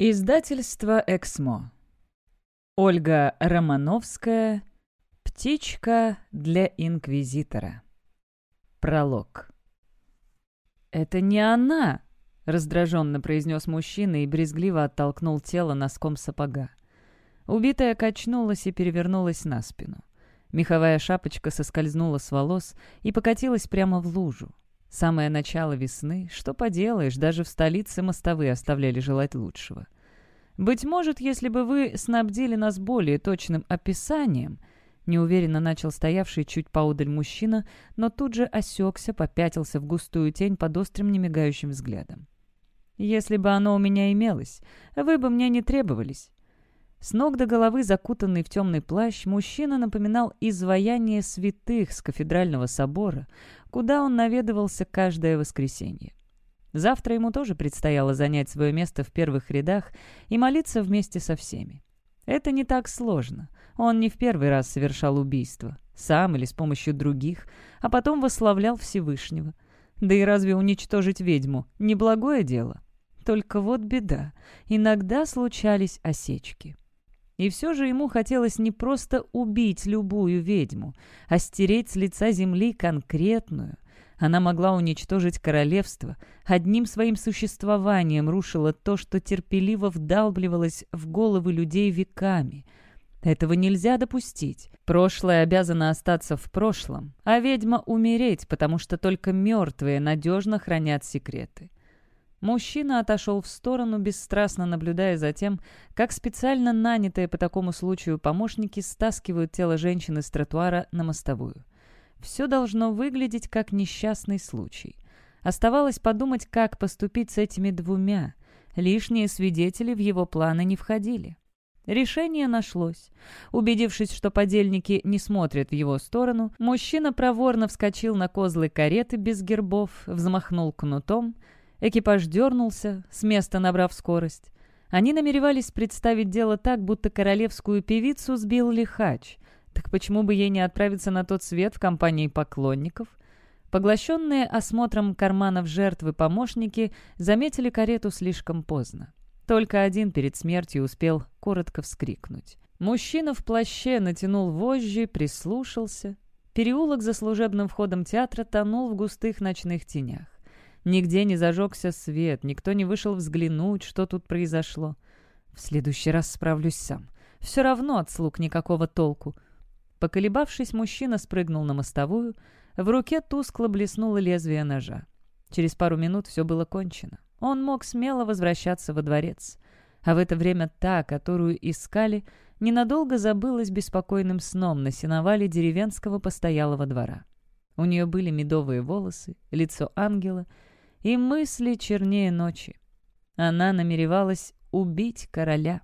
Издательство «Эксмо». Ольга Романовская. «Птичка для инквизитора». Пролог. «Это не она!» — раздраженно произнес мужчина и брезгливо оттолкнул тело носком сапога. Убитая качнулась и перевернулась на спину. Меховая шапочка соскользнула с волос и покатилась прямо в лужу. Самое начало весны, что поделаешь, даже в столице мостовые оставляли желать лучшего. Быть может, если бы вы снабдили нас более точным описанием, неуверенно начал стоявший чуть поодаль мужчина, но тут же осекся, попятился в густую тень под острым немигающим взглядом. «Если бы оно у меня имелось, вы бы мне не требовались. С ног до головы, закутанный в темный плащ, мужчина напоминал изваяние святых с кафедрального собора, куда он наведывался каждое воскресенье. Завтра ему тоже предстояло занять свое место в первых рядах и молиться вместе со всеми. Это не так сложно. Он не в первый раз совершал убийство, сам или с помощью других, а потом восславлял Всевышнего. Да и разве уничтожить ведьму — неблагое дело? Только вот беда. Иногда случались осечки. И все же ему хотелось не просто убить любую ведьму, а стереть с лица земли конкретную. Она могла уничтожить королевство, одним своим существованием рушила то, что терпеливо вдалбливалось в головы людей веками. Этого нельзя допустить. Прошлое обязано остаться в прошлом, а ведьма умереть, потому что только мертвые надежно хранят секреты. Мужчина отошел в сторону, бесстрастно наблюдая за тем, как специально нанятые по такому случаю помощники стаскивают тело женщины с тротуара на мостовую. Все должно выглядеть как несчастный случай. Оставалось подумать, как поступить с этими двумя. Лишние свидетели в его планы не входили. Решение нашлось. Убедившись, что подельники не смотрят в его сторону, мужчина проворно вскочил на козлы кареты без гербов, взмахнул кнутом — Экипаж дернулся, с места набрав скорость. Они намеревались представить дело так, будто королевскую певицу сбил лихач. Так почему бы ей не отправиться на тот свет в компании поклонников? Поглощенные осмотром карманов жертвы помощники заметили карету слишком поздно. Только один перед смертью успел коротко вскрикнуть. Мужчина в плаще натянул вожжи, прислушался. Переулок за служебным входом театра тонул в густых ночных тенях. Нигде не зажегся свет, никто не вышел взглянуть, что тут произошло. В следующий раз справлюсь сам. Все равно от слуг никакого толку. Поколебавшись, мужчина спрыгнул на мостовую. В руке тускло блеснуло лезвие ножа. Через пару минут все было кончено. Он мог смело возвращаться во дворец. А в это время та, которую искали, ненадолго забылась беспокойным сном на сеновале деревенского постоялого двора. У нее были медовые волосы, лицо ангела — и мысли чернее ночи. Она намеревалась убить короля.